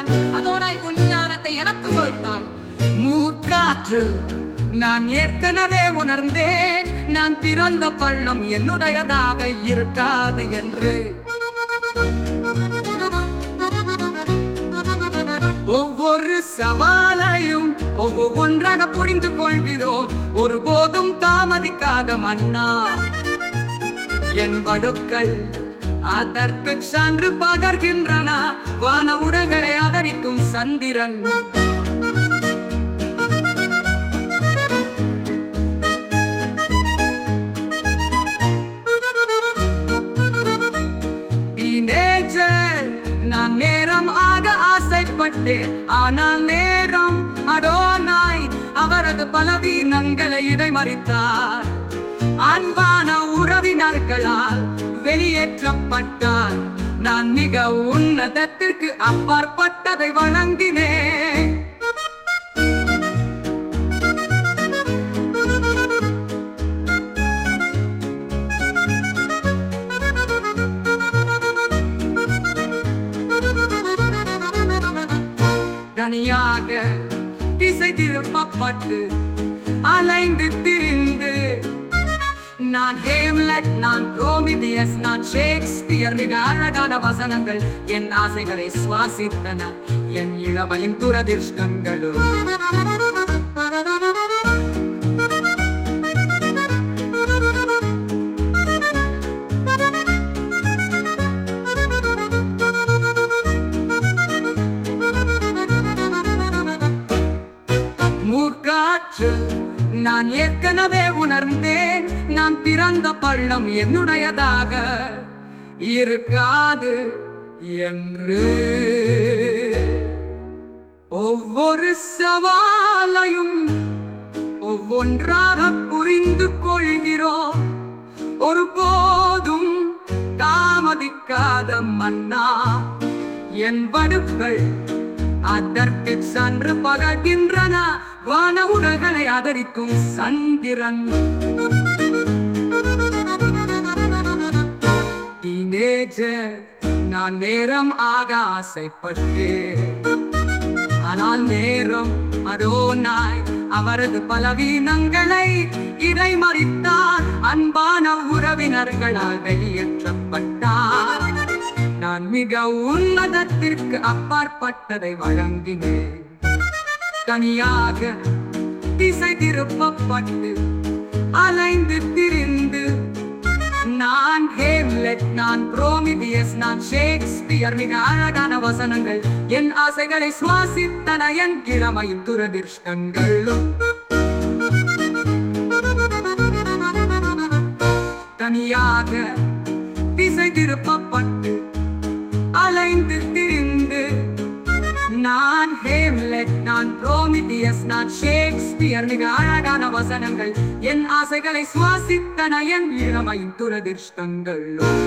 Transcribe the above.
கொடுத்தான் அதோடாய் புண்ணியானத்தை எனக்கு கொடுத்தான் மூக்காற்று நான் ஏற்கனவே உணர்ந்தேன். நான் பிறந்த பள்ளம் என்னுடையதாக இருக்காது என்று. ஒவ்வொரு சவாலையும் ஒவ்வொன்றாக புரிந்து கொள்கிறோம். ஒருபோதும் தாமதிக்காத மன்னா. என் படுக்கள் அதற்கு சான்று பகர்கின்றன. வான உடல்களை அதரிக்கும் சந்திரன். Teenager, நான் நேரம் ஆக ஆசைப்பட்டேன். ஆனால் நேரம் அடோனாய். அவரது பலவீனங்களை இடைமறித்தார். அன்பான உறவினர்களால் வெளியேற்றப்பட்டார். நான் மிக உன்னதத்திற்கு அப்பாற்பட்டதை வணங்கினேன். தனியாக திசை திருப்பப்பட்டு அலைந்து திரிந்து நான் ஹேம்லெட் நான் ப்ரோமிதியஸ் நான் ஷேக்ஸ்பியர் மிக அழகான வசனங்கள். என் ஆசைகளை சுவாசித்தன என் இளமையின் துரதிர்ஷ்டங்களும். நான் ஏற்கனவே உணர்ந்தேன். நான் பிறந்த பள்ளம் என்னுடையதாக இருக்காது என்று. ஒவ்வொரு சவாலையும் ஒவ்வொன்றாக புரிந்து கொள்கிறோம். ஒருபோதும் தாமதிக்காத மன்னா என் வடுக்கள் அதற்கு சன்று பகர்கின்றன. வான உடல்களை ஆதரிக்கும் சந்திரன். Teenager, நான் நேரம் ஆக ஆசைப்பட்டு. ஆனால் நேரம் அதோ நாய் அவரது பலவீனங்களை இடைமறித்தார் அன்பான உறவினர்களால் வெளியேற்றப்பட்டார். நான் மிக உன்னதத்திற்கு அப்பாற்பட்டதை வழங்கினேன். தனியாக திசை திருப்பப்பட்டு நான் ப்ரோமிதியஸ் நான் ஷேக்ஸ்பியர் மிக அழகான வசனங்கள். என் ஆசைகளை சுவாசித்தன என் கிழமையும் துரதிர்ஷ்டங்களும். தனியாக திசை திருப்பப்பட்டு அலைந்து திரிந்து நான் ஹேம்லெட் நான் ப்ரோமிடியஸ் நான் ஷேக்ஸ்பியர் மிக அழகான வசனங்கள். என் ஆசைகளை சுவாசித்தன என் இளமையின் துரதிர்ஷ்டங்களும்.